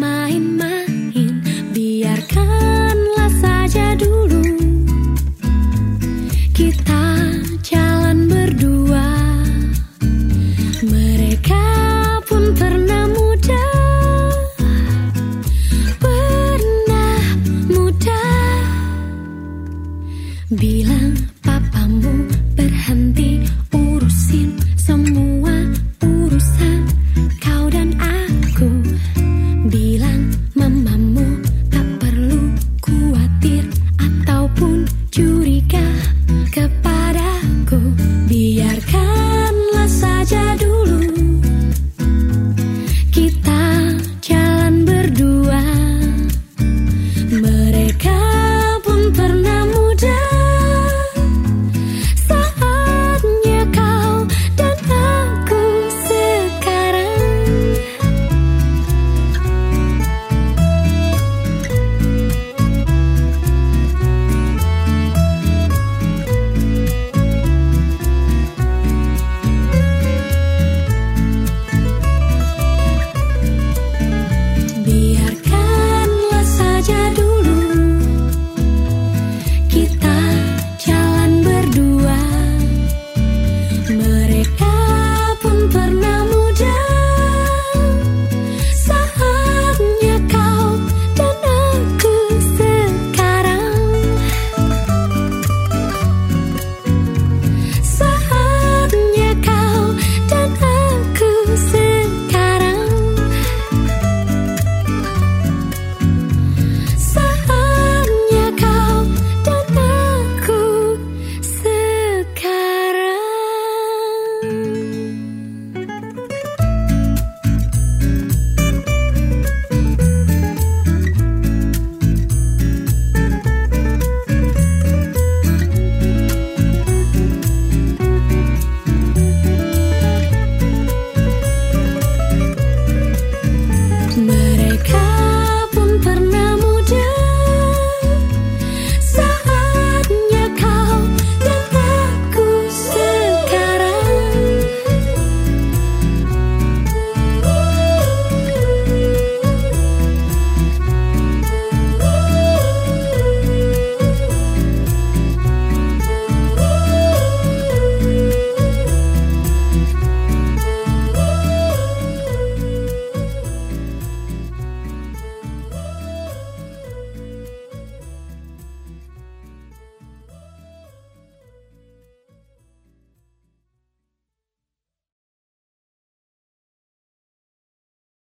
main-main Biarkanlah saja dulu Kita jalan berdua. Mereka pun pernah muda Pernah muda. Bilang papamu berhenti urusin semua.